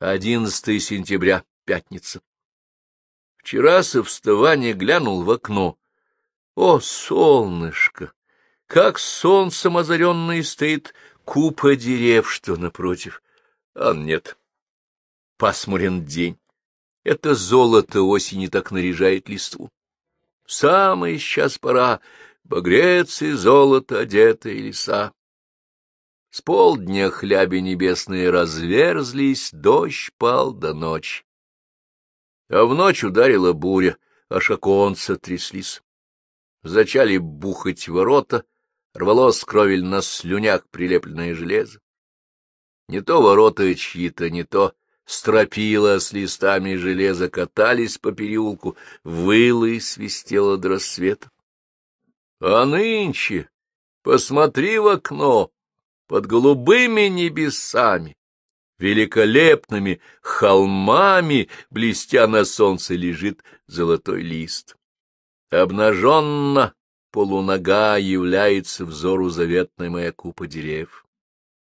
11 сентября, пятница. Вчера со вставания глянул в окно. О, солнышко! Как солнцем озаренный стоит купа дерев, что напротив. А нет. Пасмурен день. Это золото осени так наряжает листву. Самый сейчас пора, багрец и золото одетые леса. С полдня хляби небесные разверзлись, дождь пал до ночи. А в ночь ударила буря, аж оконца тряслись. Зачали бухать ворота, рвалось кровель на слюнях прилепленное железо. Не то ворота чьи-то, не то стропила с листами железа катались по переулку, выло и свистело до рассвета. А нынче посмотри в окно, под голубыми небесами, великолепными холмами, блестя на солнце, лежит золотой лист. Обнаженно, полунога, является взору заветная моя купа деревьев.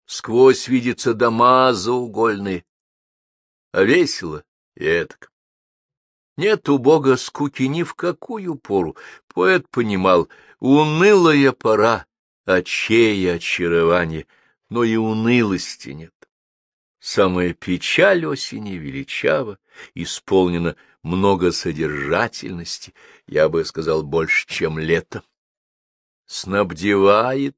Сквозь видятся дома заугольные, а весело и этак. Нет у Бога скуки ни в какую пору. Поэт понимал, унылая пора, очей очарование, но и унылости нет. Самая печаль осени величава, исполнена много содержательности, я бы сказал, больше, чем лето. Снабдевает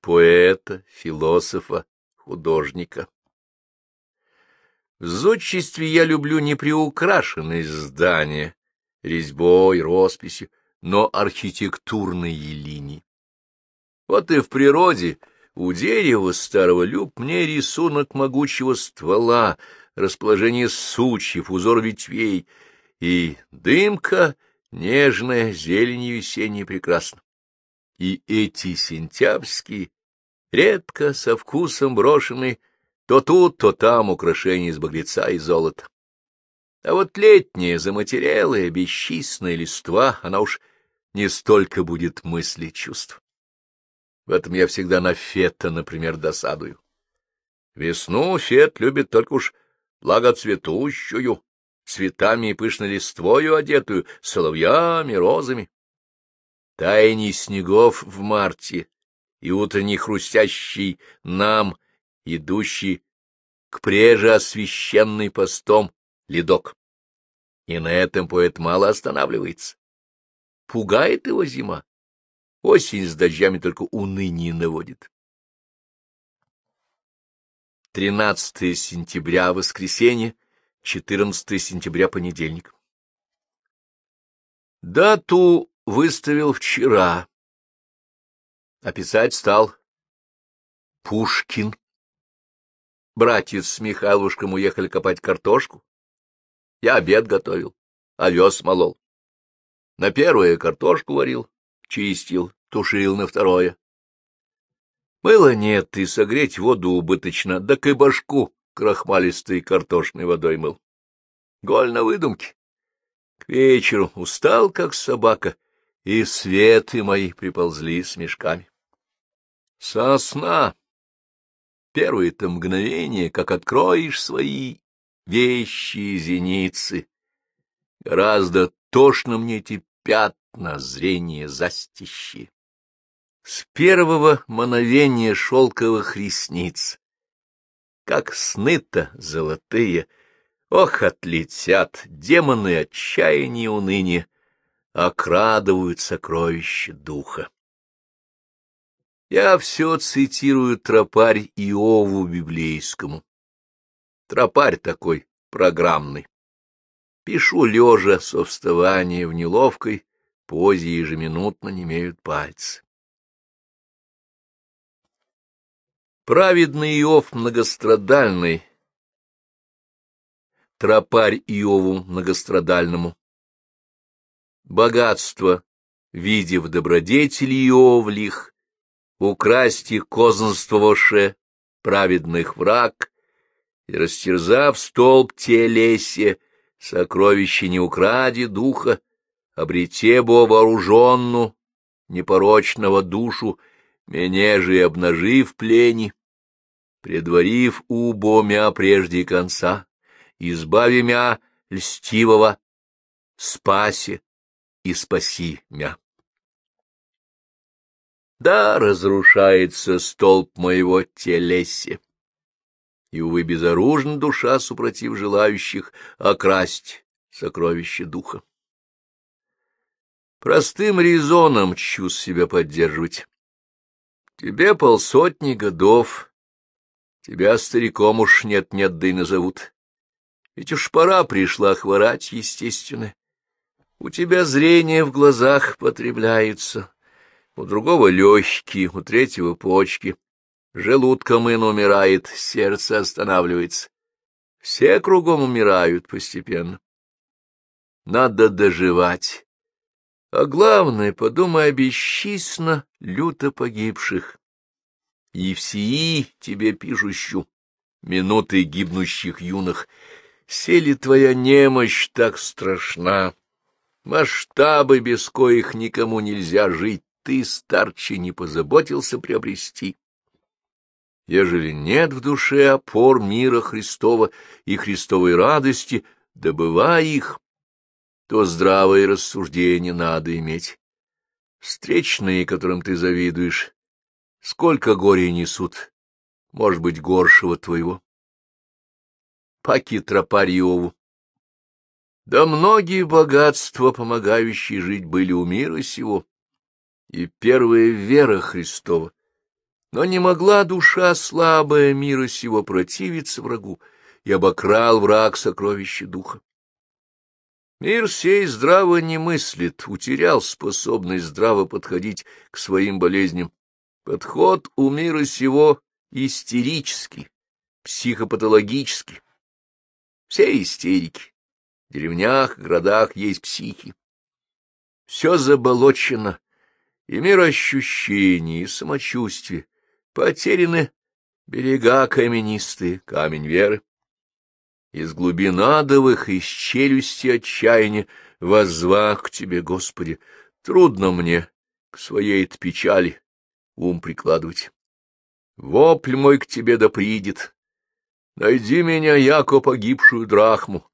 поэта, философа, художника. В зодчестве я люблю не приукрашенные здания, резьбой, росписью, но архитектурные линии. Вот и в природе у дерева старого люб мне рисунок могучего ствола, расположение сучьев, узор ветвей, и дымка нежная, зеленью весенней прекрасна. И эти сентябрьские, редко со вкусом брошенные, то тут, то там украшения из багреца и золота. А вот летняя, заматерелая, бесчисленная листва, она уж не столько будет мысли чувств. В этом я всегда на Фета, например, досадую. Весну Фет любит только уж благоцветущую, цветами и пышной листвою одетую, соловьями, розами. Таяние снегов в марте и утренний хрустящий нам, идущий к преже освященный постом ледок. И на этом поэт мало останавливается. Пугает его зима. Осень с дождями только уныние наводит. 13 сентября, воскресенье, 14 сентября, понедельник. Дату выставил вчера. Описать стал Пушкин. Братец с Михайлушком уехали копать картошку. Я обед готовил, овес молол. На первое картошку варил, чистил, тушил на второе. Мыла нет, и согреть воду убыточно, да и башку крахмалистой картошной водой мыл. Голь на выдумке. К вечеру устал, как собака, и светы мои приползли с мешками. Сосна. Первые-то мгновения, как откроешь свои вещи зеницы. Гораздо тошно мне эти пятна зрения застищи. С первого мановения шелковых ресниц, как сны-то золотые, ох, отлетят демоны отчаяния и уныния, окрадывают сокровища духа. Я все цитирую тропарь Иову библейскому. Тропарь такой программный. Пишу лежа со вставания в неловкой позе ежеминутно немеют пальцы. Праведный Иов многострадальный, тропарь Иову многострадальному. Богатство, видев добродетели Иовлих, украсть их кознствовавше праведных враг, и, растерзав столб телесе, сокровище не укради духа, обрете бо вооруженну, непорочного душу, меня же и обнажив плени, предварив убомя прежде конца, избави мя льстивого, спаси и спаси мя. Да, разрушается столб моего телеси, и, увы, безоружна душа, супротив желающих окрасть сокровище духа. Простым резоном чувств себя поддерживать. Тебе полсотни годов, тебя стариком уж нет-нет, да и назовут. Ведь уж пора пришла хворать, естественно. У тебя зрение в глазах потребляется, у другого легкие, у третьего почки. Желудком ин умирает, сердце останавливается. Все кругом умирают постепенно. Надо доживать. А главное, подумай о бесчисленно люто погибших. И всеи тебе пишущу, минуты гибнущих юных, сели твоя немощь так страшна. Масштабы, без коих никому нельзя жить, ты, старче, не позаботился приобрести. Ежели нет в душе опор мира Христова и Христовой радости, добывай их, то здравое рассуждение надо иметь. Встречные, которым ты завидуешь, сколько горя несут, может быть, горшего твоего. Паки Тропарьеву. Да многие богатства, помогающие жить, были у мира сего, и первая вера Христова. Но не могла душа слабая мира сего противиться врагу, и обокрал враг сокровища духа. Мир сей здраво не мыслит, утерял способность здраво подходить к своим болезням. Подход у мира сего истерический, психопатологический. Все истерики. В деревнях, городах есть психи. Все заболочено, и мир ощущений, и самочувствия. Потеряны берега каменистые, камень веры. Из глубин адовых, из челюсти отчаяния, воззвах к тебе, Господи, трудно мне к своей печали ум прикладывать. Вопль мой к тебе да придет. Найди меня, яко погибшую драхму.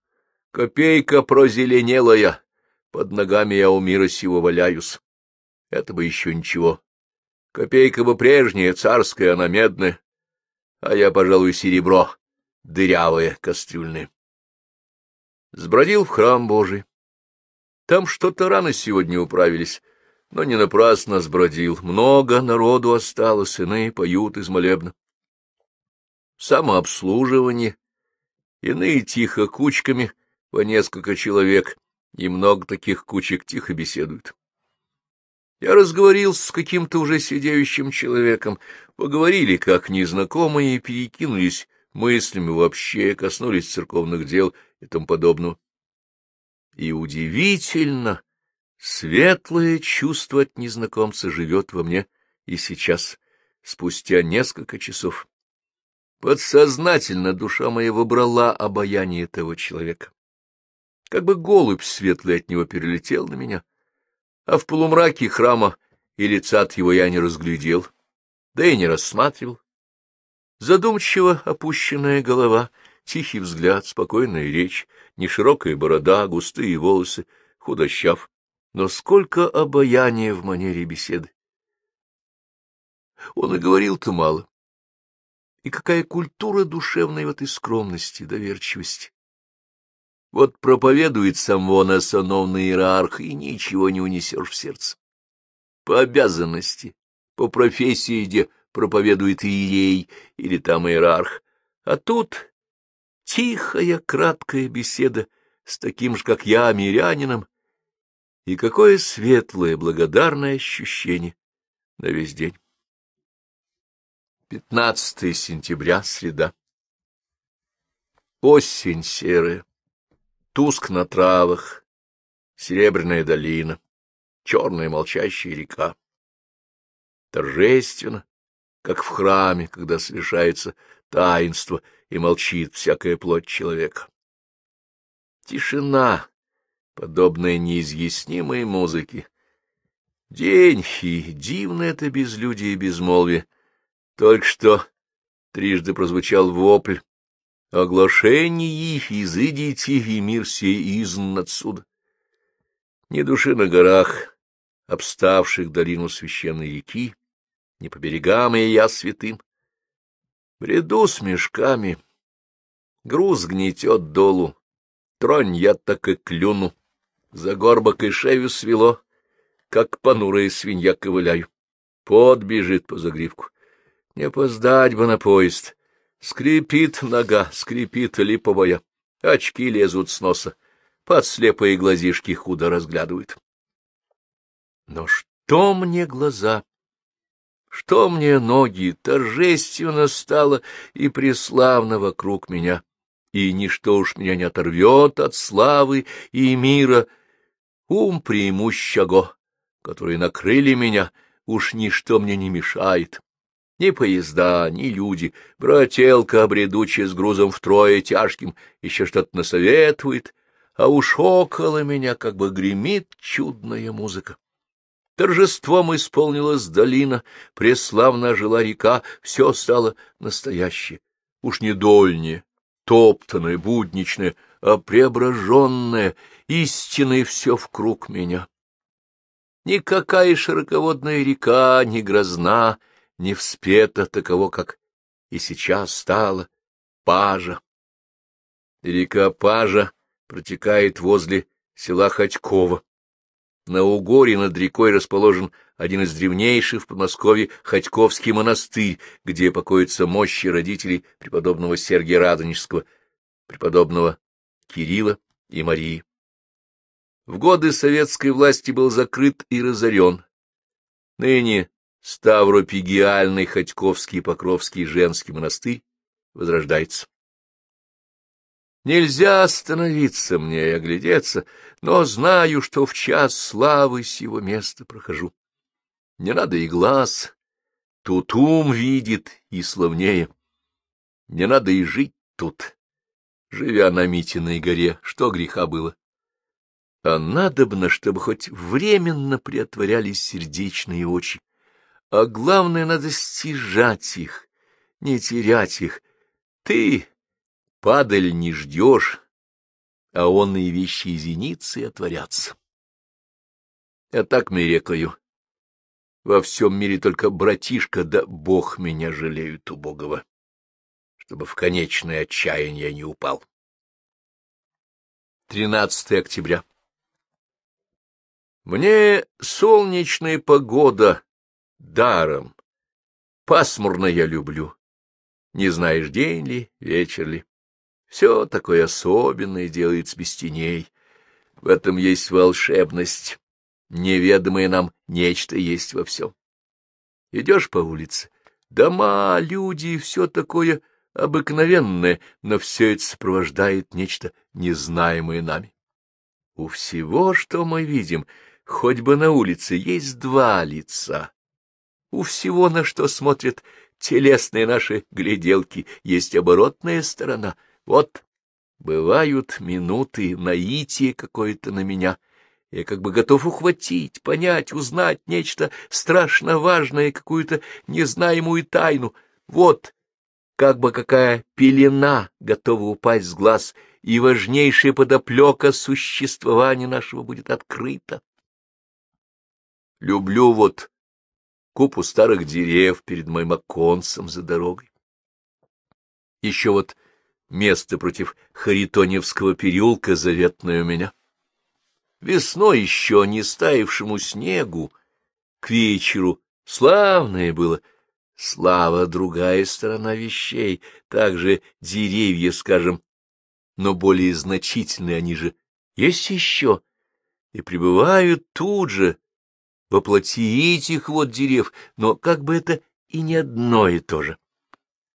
Копейка прозеленелая, под ногами я у мира сего валяюсь. Это бы еще ничего. Копейка бы прежняя, царская, она медная, а я, пожалуй, серебро дырявые кастрюльные. Сбродил в храм Божий. Там что-то рано сегодня управились, но не напрасно сбродил. Много народу осталось, иные поют из молебна. Самообслуживание, иные тихо кучками по несколько человек, и много таких кучек тихо беседуют. Я разговорился с каким-то уже сидеющим человеком, поговорили как незнакомые перекинулись мыслями вообще коснулись церковных дел и тому подобного. И удивительно, светлое чувство от незнакомца живет во мне и сейчас, спустя несколько часов. Подсознательно душа моя выбрала обаяние этого человека. Как бы голубь светлый от него перелетел на меня, а в полумраке храма и лица от его я не разглядел, да и не рассматривал. Задумчиво опущенная голова, тихий взгляд, спокойная речь, неширокая борода, густые волосы, худощав, но сколько обаяния в манере беседы. Он и говорил-то мало. И какая культура душевной в этой скромности, доверчивости. Вот проповедует сам вон осановный иерарх, и ничего не унесешь в сердце. По обязанности, по профессии, где проповедует иерей или там иерарх, а тут тихая, краткая беседа с таким же, как я, мирянином, и какое светлое, благодарное ощущение на весь день. 15 сентября, среда. Осень серая, туск на травах, серебряная долина, черная молчащая река. Торжественно, как в храме, когда совершается таинство и молчит всякая плоть человека. Тишина, подобная неизъяснимой музыке. День и дивно это безлюдие и безмолвие. Только что трижды прозвучал вопль, Оглашение их, изыдите, и мир сей изн отсюда. Ни души на горах, обставших долину священной реки, не по берегам и я святым. Бреду с мешками, груз гнетет долу, тронь я так и клюну, за горбок и шею свело, как понурая свинья ковыляю. Пот бежит по загривку. Не опоздать бы на поезд. Скрипит нога, скрипит липовая. Очки лезут с носа. Под слепые глазишки худо разглядывают. Но что мне глаза? Что мне ноги? Торжественно стало и преславно вокруг меня. И ничто уж меня не оторвет от славы и мира. Ум преимущего, которые накрыли меня, уж ничто мне не мешает. Ни поезда, ни люди, брателка, бредучая с грузом втрое тяжким, еще что-то насоветует, а уж около меня как бы гремит чудная музыка. Торжеством исполнилась долина, преславно жила река, все стало настоящее, уж не дольнее, топтанное, будничное, а преображенное, истинное все вкруг меня. Никакая широководная река не грозна, не вспета таково, как и сейчас стала Пажа. Река Пажа протекает возле села Ходькова. На Угоре над рекой расположен один из древнейших в Подмосковье Ходьковский монастырь, где покоятся мощи родителей преподобного Сергия Радонежского, преподобного Кирилла и Марии. В годы советской власти был закрыт и разорен. Ныне Ставропигиальный Ходьковский Покровский женский монастырь возрождается. Нельзя остановиться мне и оглядеться, но знаю, что в час славы сего места прохожу. Не надо и глаз, тут ум видит и славнее. Не надо и жить тут, живя на Митиной горе, что греха было. А надобно, чтобы хоть временно приотворялись сердечные очи. А главное, надо стяжать их, не терять их. Ты падаль не ждешь, а он и вещи зеницы отворятся. Я так мерекаю. Во всем мире только братишка да Бог меня жалеют убогого, чтобы в конечное отчаяние не упал. 13 октября. Мне солнечная погода даром. Пасмурно я люблю. Не знаешь, день ли, вечер ли. Все такое особенное делается без теней. В этом есть волшебность. Неведомое нам нечто есть во всем. Идешь по улице, дома, люди, все такое обыкновенное, но все это сопровождает нечто незнаемое нами. У всего, что мы видим, хоть бы на улице, есть два лица. У всего, на что смотрят телесные наши гляделки, есть оборотная сторона — вот бывают минуты наития какое-то на меня. Я как бы готов ухватить, понять, узнать нечто страшно важное, какую-то незнаемую тайну. Вот как бы какая пелена готова упасть с глаз, и важнейшая подоплека существования нашего будет открыта. Люблю вот купу старых дерев перед моим оконцем за дорогой. Еще вот место против Харитоневского переулка заветное у меня. Весной еще не стаившему снегу, к вечеру славное было. Слава — другая сторона вещей, также деревья, скажем, но более значительные они же есть еще, и пребывают тут же, воплоти этих вот дерев, но как бы это и не одно и то же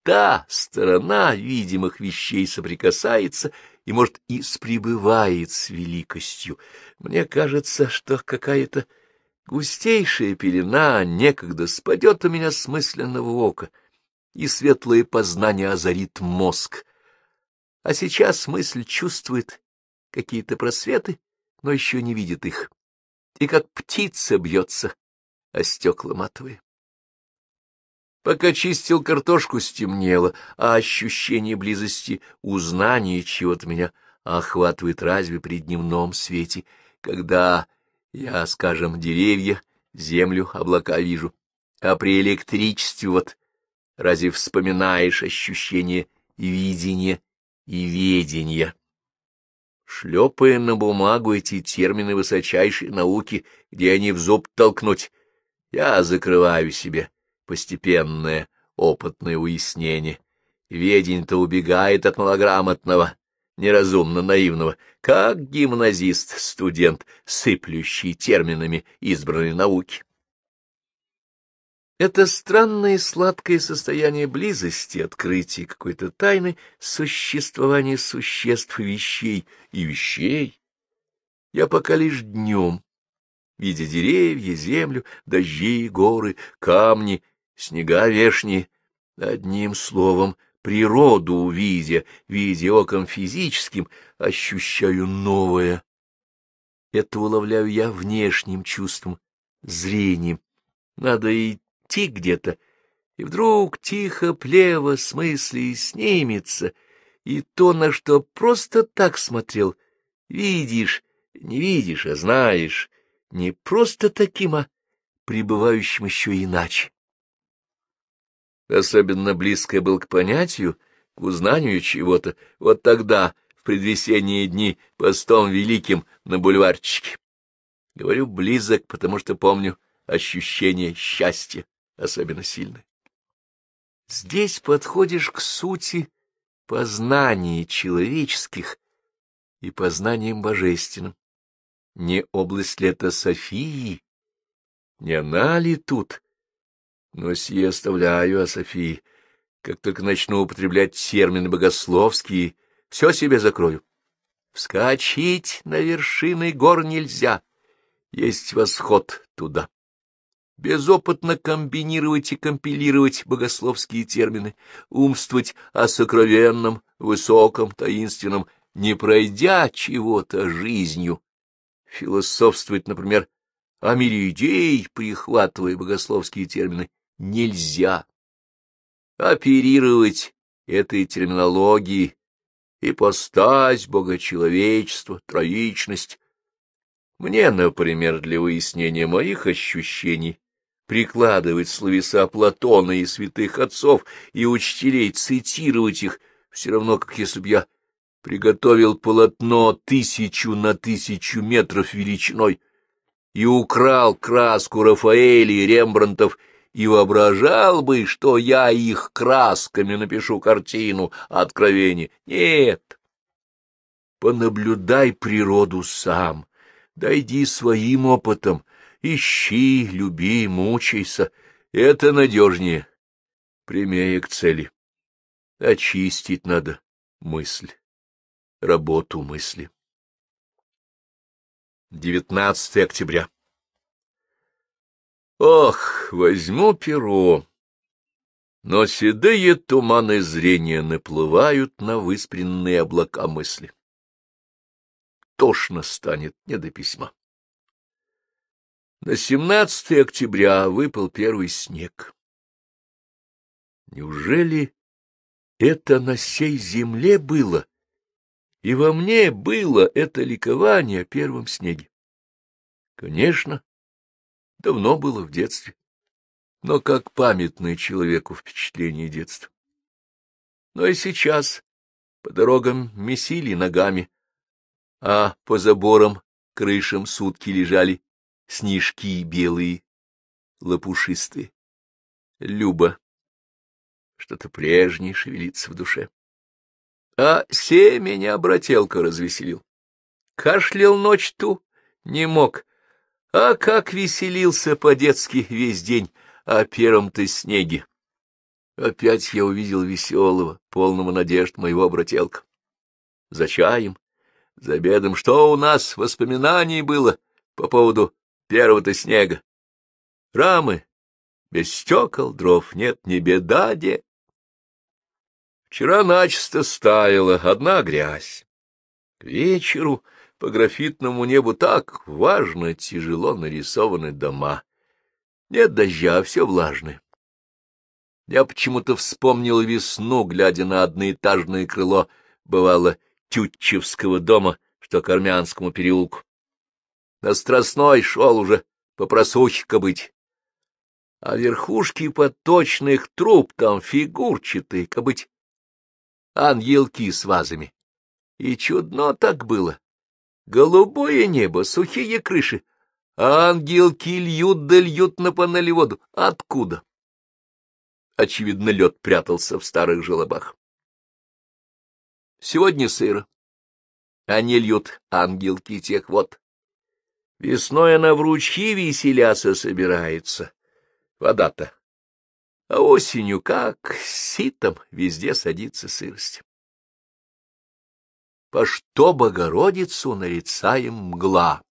та сторона видимых вещей соприкасается и, может, и спребывает с великостью. Мне кажется, что какая-то густейшая пелена некогда спадет у меня с мысленного ока, и светлое познание озарит мозг. А сейчас мысль чувствует какие-то просветы, но еще не видит их, и как птица бьется о стекла матовые. Пока чистил картошку, стемнело, а ощущение близости, узнания чего-то меня охватывает разве при дневном свете, когда я, скажем, деревья, землю, облака вижу, а при электричестве вот разве вспоминаешь ощущение видения и ведения? Шлепая на бумагу эти термины высочайшей науки, где они в зуб толкнуть, я закрываю себе постепенное опытное уяснение. Ведень-то убегает от малограмотного, неразумно наивного, как гимназист, студент, сыплющий терминами избранной науки. Это странное сладкое состояние близости, открытия какой-то тайны существования существ вещей и вещей. Я пока лишь днем, видя деревья, землю, дожди, горы, камни, снега вешние, одним словом, природу увидя, видя оком физическим, ощущаю новое. Это уловляю я внешним чувством, зрением. Надо идти идти где-то, и вдруг тихо плево с мыслей снимется, и то, на что просто так смотрел, видишь, не видишь, а знаешь, не просто таким, а пребывающим еще иначе. Особенно близко был к понятию, к узнанию чего-то, вот тогда, в предвесенние дни, постом великим на бульварчике. Говорю близок, потому что помню ощущение счастья особенно сильны. Здесь подходишь к сути познаний человеческих и познанием божественным. Не область ли это Софии? Не она ли тут? Но сие оставляю о Софии. Как только начну употреблять термины богословские, все себе закрою. Вскочить на вершины гор нельзя, есть восход туда безопытно комбинировать и компилировать богословские термины, умствовать о сокровенном, высоком, таинственном, не пройдя чего-то жизнью, философствовать, например, о мире идей, прихватывая богословские термины, нельзя. Оперировать этой терминологией, ипостась, богочеловечество, троичность. Мне, например, для выяснения моих ощущений прикладывать словеса Платона и святых отцов и учителей, цитировать их, все равно, как если бы я приготовил полотно тысячу на тысячу метров величиной и украл краску Рафаэля и Рембрандтов и воображал бы, что я их красками напишу картину откровения. Нет. Понаблюдай природу сам, дойди своим опытом, Ищи, люби, мучайся. Это надежнее, прямее к цели. Очистить надо мысль, работу мысли. 19 октября. Ох, возьму перо, но седые туманы зрения наплывают на выспренные облака мысли. Тошно станет не до письма. На 17 октября выпал первый снег. Неужели это на сей земле было? И во мне было это ликование о первом снеге. Конечно, давно было в детстве, но как памятное человеку впечатление детства. Но и сейчас по дорогам месили ногами, а по заборам, крышам сутки лежали снежки белые, лопушистые. Люба. Что-то прежнее шевелится в душе. А се меня брателка развеселил. Кашлял ночь ту, не мог. А как веселился по-детски весь день о первом-то снеге. Опять я увидел веселого, полного надежд моего брателка. За чаем, за обедом, что у нас воспоминаний было по поводу первого-то снега. Рамы без стекол, дров нет, не беда, де. Вчера начисто стаяла одна грязь. К вечеру по графитному небу так важно, тяжело нарисованы дома. Нет дождя, все влажное. Я почему-то вспомнил весну, глядя на одноэтажное крыло, бывало, Тютчевского дома, что к Армянскому переулку. На Страстной шел уже по просухе кобыть. А верхушки поточных труб там фигурчатые, кобыть, ангелки с вазами. И чудно так было. Голубое небо, сухие крыши, а ангелки льют да льют на панели воду. Откуда? Очевидно, лед прятался в старых желобах. Сегодня сыро. Они льют ангелки тех вот. Весной она в ручьи веселяса собирается. Вода-то. А осенью, как ситом, везде садится сырость. По что Богородицу нарицаем мгла?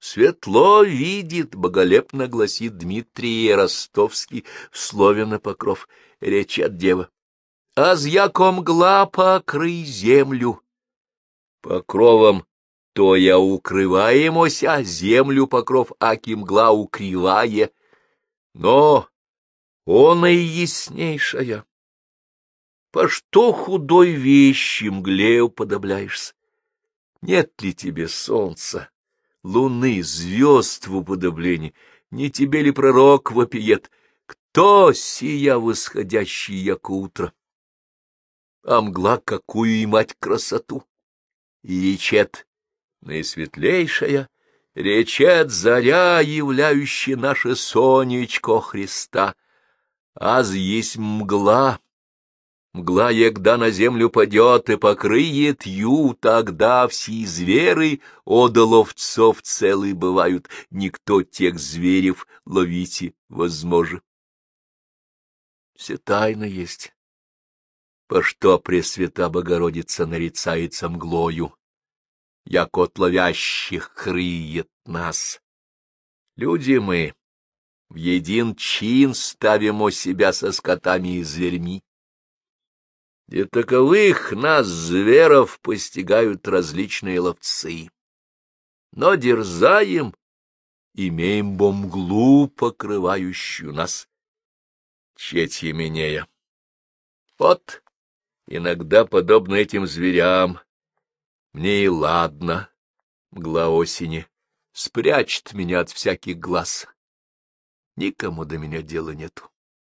Светло видит, боголепно гласит Дмитрий Ростовский в слове на покров, речь от дева. Аз яко мгла покрый землю. Покровом то я укрываемося, землю покров аки мгла укрывая. Но он и яснейшая. По что худой вещи мгле уподобляешься? Нет ли тебе солнца, луны, звезд в уподоблении? Не тебе ли пророк вопиет? Кто сия восходящий, яко утро? А мгла какую и мать красоту! И речет наисветлейшая, речет заря, являющая наше сонечко Христа. Аз есть мгла, Мгла, егда на землю падет и покрыет ю, тогда все зверы ода ловцов целые бывают, никто тех зверев ловите возможно. Все тайна есть. По что Пресвята Богородица нарицается мглою, як от ловящих крыет нас? Люди мы в един чин ставим у себя со скотами и зверьми и таковых нас, зверов, постигают различные ловцы. Но дерзаем, имеем бомглу, покрывающую нас. Четь Еменея. Вот, иногда, подобно этим зверям, мне и ладно, мгла осени, спрячет меня от всяких глаз. Никому до меня дела нету.